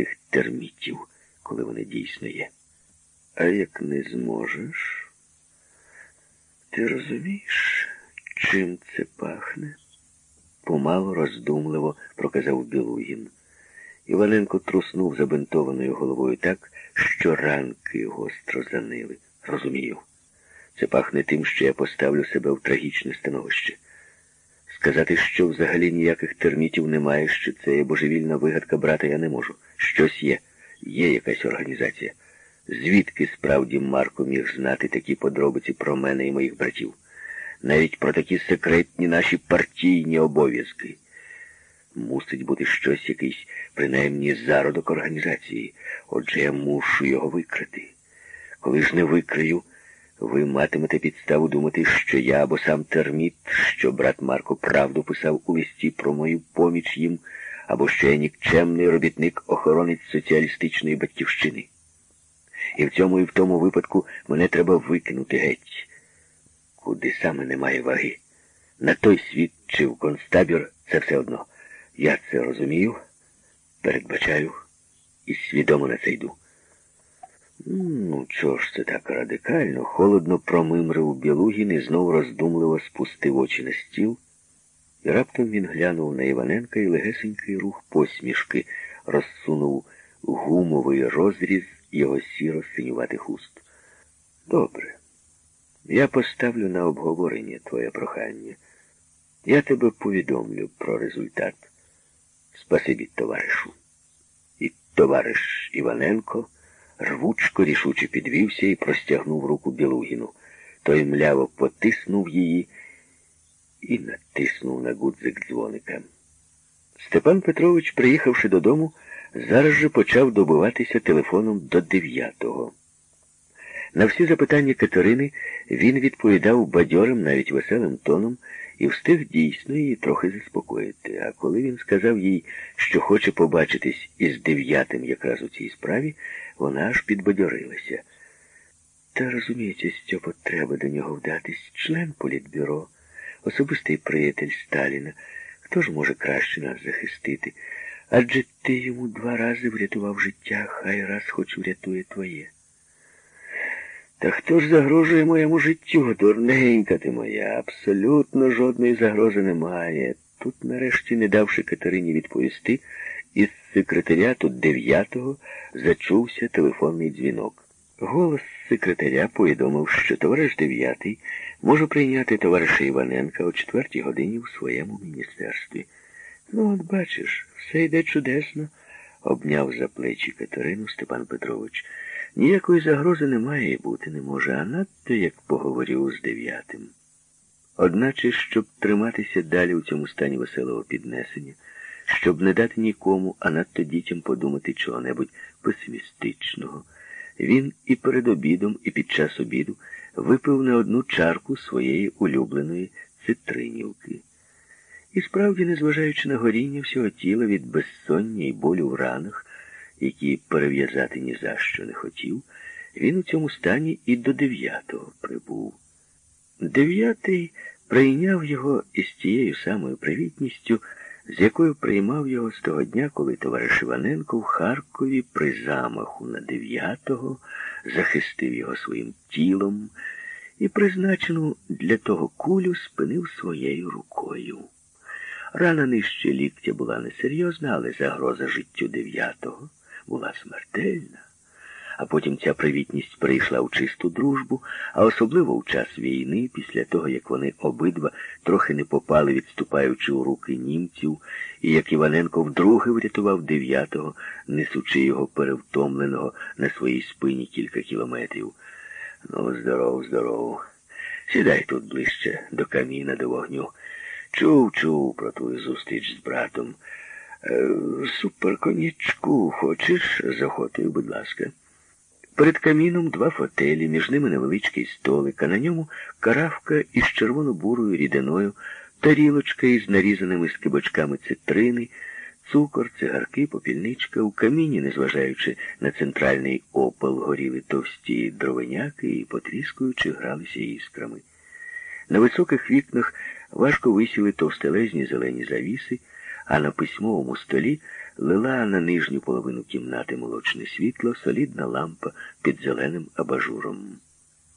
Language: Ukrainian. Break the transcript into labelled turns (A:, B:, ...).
A: цих термітів, коли вони дійсно є. А як не зможеш, ти розумієш, чим це пахне? Помало роздумливо проказав Білугін. Іваненко труснув забинтованою головою так, що ранки гостро занили. Розумію. Це пахне тим, що я поставлю себе в трагічне становище. Сказати, що взагалі ніяких термітів немає, що це є божевільна вигадка брата, я не можу. Щось є, є якась організація. Звідки справді Марко міг знати такі подробиці про мене і моїх братів? Навіть про такі секретні наші партійні обов'язки. Мусить бути щось, якийсь, принаймні, зародок організації. Отже, я мушу його викрити. Коли ж не викрию, ви матимете підставу думати, що я або сам терміт, що брат Марко правду писав у листі про мою поміч їм, або що я нікчемний робітник охоронець соціалістичної батьківщини. І в цьому і в тому випадку мене треба викинути геть. Куди саме немає ваги. На той світ чи в концтабір це все одно. Я це розумію, передбачаю і свідомо на це йду. Ну, чого ж це так радикально? Холодно промимрив Білугін і знов роздумливо спустив очі на стіл. І раптом він глянув на Іваненка і легесенький рух посмішки розсунув гумовий розріз його сіро синюватих уст. Добре. Я поставлю на обговорення твоє прохання. Я тебе повідомлю про результат. Спасибі, товаришу. І товариш Іваненко рвучко рішуче підвівся і простягнув руку Білугіну. Той мляво потиснув її і натиснув на гудзик дзвоника. Степан Петрович, приїхавши додому, зараз же почав добиватися телефоном до дев'ятого. На всі запитання Катерини він відповідав бадьорим, навіть веселим тоном, і встиг дійсно її трохи заспокоїти. А коли він сказав їй, що хоче побачитись із дев'ятим якраз у цій справі, вона аж підбадьорилася. Та, розумієте, Стьопа, треба до нього вдатись. Член політбюро, особистий приятель Сталіна. Хто ж може краще нас захистити? Адже ти йому два рази врятував життя, хай раз хоч врятує твоє. Та хто ж загрожує моєму життю? Дурненька ти моя, абсолютно жодної загрози немає. Тут, нарешті, не давши Катерині відповісти, із секретаріату дев'ятого зачувся телефонний дзвінок. Голос секретаря повідомив, що товариш дев'ятий може прийняти товариша Іваненка о четвертій годині в своєму міністерстві. Ну, от бачиш, все йде чудесно, обняв за плечі Катерину Степан Петрович. Ніякої загрози немає і бути не може, а надто як поговорив з дев'ятим. Одначе, щоб триматися далі у цьому стані веселого піднесення, щоб не дати нікому, а надто дітям подумати чого-небудь песимістичного, він і перед обідом, і під час обіду випив не одну чарку своєї улюбленої цитринівки. І справді, незважаючи на горіння всього тіла від безсоння і болю в ранах, які перев'язати ні за що не хотів, він у цьому стані і до дев'ятого прибув. Дев'ятий прийняв його із тією самою привітністю, з якою приймав його з того дня, коли товариш Іваненко в Харкові при замаху на дев'ятого захистив його своїм тілом і призначену для того кулю спинив своєю рукою. Рана нижче ліктя була несерйозна, але загроза життю дев'ятого була смертельна. А потім ця привітність прийшла у чисту дружбу, а особливо в час війни, після того, як вони обидва трохи не попали, відступаючи у руки німців, і як Іваненко вдруге врятував дев'ятого, несучи його перевтомленого на своїй спині кілька кілометрів. Ну, здоров, здоров. Сідай тут ближче до каміна, до вогню. Чув, чув про твою зустріч з братом. Е, суперконячку хочеш? З будь ласка. Перед каміном два фотелі, між ними невеличкий столик, а на ньому каравка із червоно-бурою рідиною, тарілочка із нарізаними скибочками цитрини, цукор, цигарки, попільничка. У каміні, незважаючи на центральний опал, горіли товсті дровеняки і, потріскуючи, гралися іскрами. На високих вікнах важко висіли товстелезні зелені завіси, а на письмовому столі лила на нижню половину кімнати молочне світло, солідна лампа під зеленим абажуром.